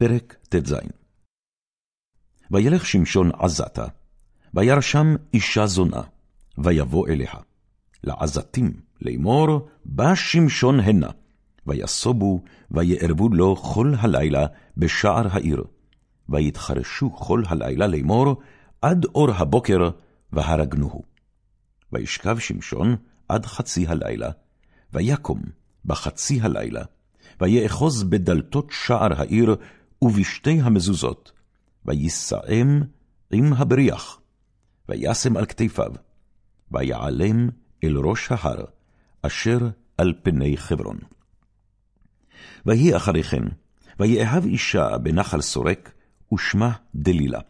פרק ט"ז וילך שמשון עזתה, וירא שם אישה זונה, ויבוא אליה. לעזתים לאמור, בא שמשון הנה, ויסובו, ויערבו לו כל הלילה בשער העיר. ויתחרשו כל הלילה לאמור, עד אור הבוקר, והרגנוהו. וישכב שמשון עד חצי הלילה, ויקום בחצי הלילה, ויאחוז בדלתות שער העיר ובשתי המזוזות, ויסעם עם הבריח, וישם על כתפיו, ויעלם אל ראש ההר, אשר על פני חברון. ויהי אחרי כן, ויאהב אישה בנחל סורק, ושמה דלילה.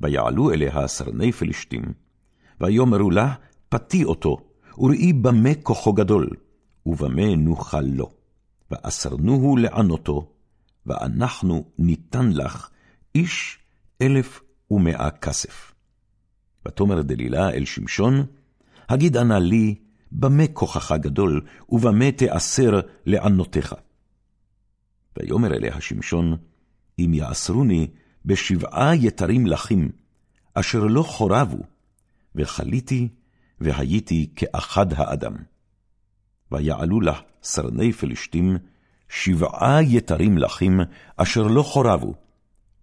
ויעלו אליה סרני פלשתים, ויאמרו לה, פתי אותו, וראי במה כוחו גדול, ובמה נוכל לו. ואסרנוהו לענותו, ואנחנו ניתן לך איש אלף ומאה כסף. ותאמר דלילה אל שמשון, הגיד אנא לי, במה כוחך גדול, ובמה תאסר לענותיך. ויאמר אליה שמשון, אם יאסרוני בשבעה יתרים לחים, אשר לא חורבו, וחליתי, והייתי כאחד האדם. ויעלו לה סרני פלשתים, שבעה יתרים לחים, אשר לא חורבו,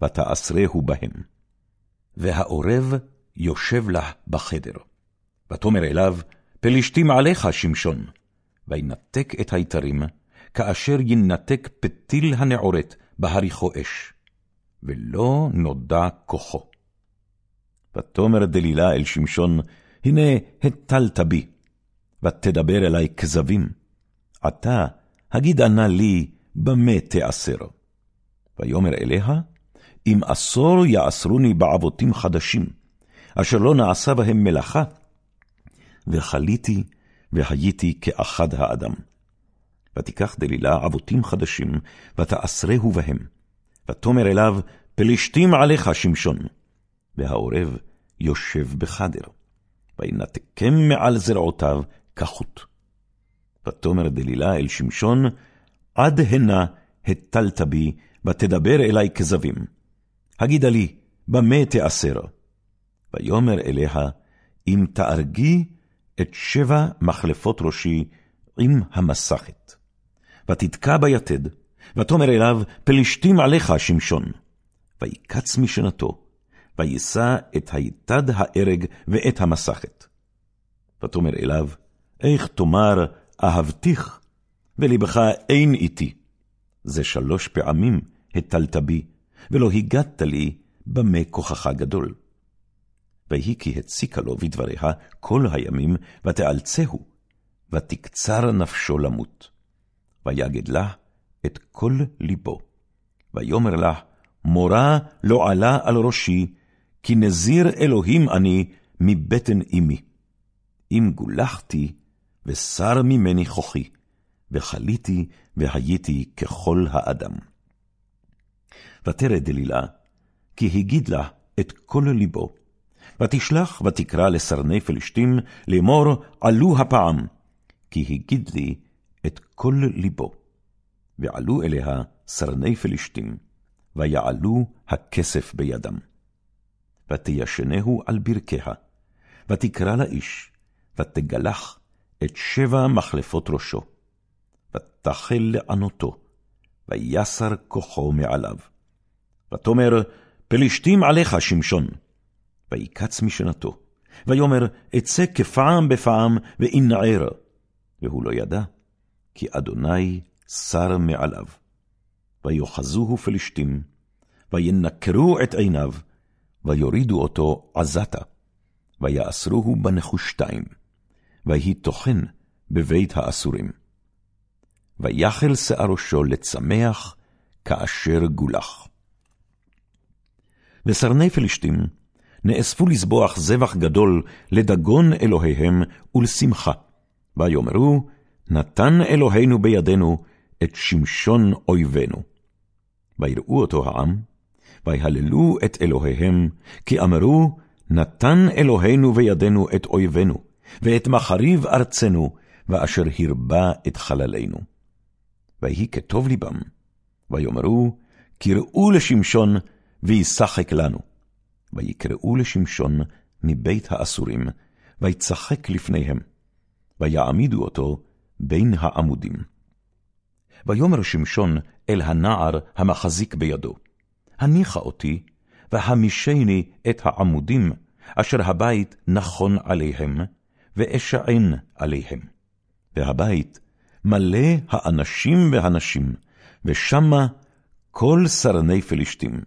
ותאסרהו בהם. והעורב יושב לה בחדר. ותאמר אליו, פלשתים עליך, שמשון. וינתק את היתרים, כאשר ינתק פתיל הנעורת בהריחו אש. ולא נודע כוחו. ותאמר דלילה אל שמשון, הנה הטלת בי, ותדבר אלי כזבים. עתה, הגידה נא לי, במה תאסר? ויאמר אליה, אם עשור יאסרוני בעבותים חדשים, אשר לא נעשה בהם מלאכה, וחליתי והייתי כאחד האדם. ותיקח דלילה עבותים חדשים, ותאסרהו בהם. ותאמר אליו, פלישתים עליך, שמשון. והעורב יושב בחדר, וינתקם מעל זרעותיו כחוט. ותאמר דלילה אל שמשון, עד הנה הטלת בי, ותדבר אלי כזבים. הגידה לי, במה תאסר? ויאמר אליה, אם תארגי את שבע מחלפות ראשי עם המסכת. ותתקע ביתד, ותאמר אליו, פלישתים עליך, שמשון. ויקץ משנתו, ויישא את היתד הארג ואת המסכת. ותאמר אליו, איך תאמר, אהבתיך, ולבך אין איתי. זה שלוש פעמים הטלת בי, ולא הגדת לי במה כוחך גדול. ויהי כי הציקה לו בדבריה כל הימים, ותאלצהו, ותקצר נפשו למות. ויגד לה את כל ליבו. ויאמר לה, מורה לא עלה על ראשי, כי נזיר אלוהים אני מבטן אמי. אם גולחתי, ושר ממני כוחי, וחליתי והייתי ככל האדם. ותרד דלילה, כי הגיד לה את כל ליבו, ותשלח ותקרא לסרני פלשתים לאמור עלו הפעם, כי הגיד לי את כל ליבו. ועלו אליה סרני פלשתים, ויעלו הכסף בידם. ותישנהו על ברכיה, ותקרא לאיש, ותגלח את שבע מחלפות ראשו, ותחל לענותו, ויסר כוחו מעליו. ותאמר, פלשתים עליך, שמשון. ויקץ משנתו, ויאמר, אצא כפעם בפעם, ואנער. והוא לא ידע, כי אדוני שר מעליו. ויאחזוהו פלשתים, וינקרו את עיניו, ויורידו אותו עזתה, ויאסרוהו בנחושתיים, ויהי טוחן בבית האסורים. ויחל שיער ראשו לצמח, כאשר גולח. וסרני פלשתים נאספו לזבוח זבח גדול לדגון אלוהיהם ולשמחה. ויאמרו, נתן אלוהינו בידינו את שמשון אויבינו. ויראו אותו העם, ויהללו את אלוהיהם, כי אמרו, נתן אלוהינו בידינו את אויבינו, ואת מחריב ארצנו, ואשר הרבה את חללינו. ויהי כטוב ליבם, ויאמרו, קראו לשמשון, וישחק לנו. ויקראו לשמשון מבית האסורים, ויצחק לפניהם, ויעמידו אותו בין העמודים. ויאמר שמשון אל הנער המחזיק בידו, הניחה אותי, והמישני את העמודים, אשר הבית נכון עליהם, ואשען עליהם. והבית מלא האנשים והנשים, ושמה כל סרני פלישתים,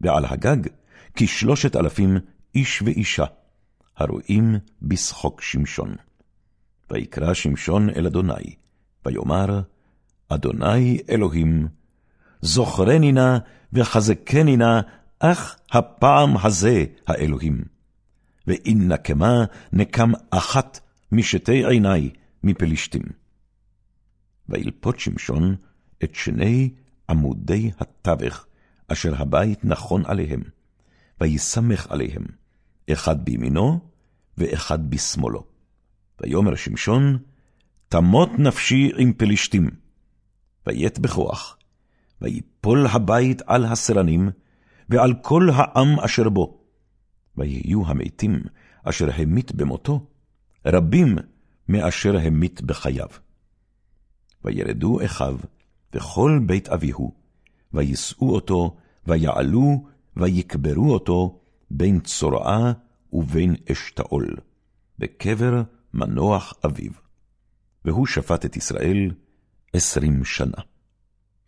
ועל הגג כשלושת אלפים איש ואישה, הרואים בשחוק שמשון. ויקרא שמשון אל אדוני, ויאמר, אדוני אלוהים, זוכרני נא וחזקני נא, אך הפעם הזה האלוהים. ואם נקמה נקם אחת משתי עיני מפלישתים. וילפות שמשון את שני עמודי התווך, אשר הבית נכון עליהם, ויסמך עליהם, אחד בימינו ואחד בשמאלו. ויאמר שמשון, תמות נפשי עם פלישתים. ויית בכוח, ויפול הבית על הסרנים, ועל כל העם אשר בו. ויהיו המתים אשר המית במותו, רבים מאשר המית בחייו. וירדו אחיו וכל בית אביהו, ויישאו אותו, ויעלו, ויקברו אותו בין צורעה ובין אשתאול, בקבר מנוח אביו. והוא שפט את ישראל עשרים שנה.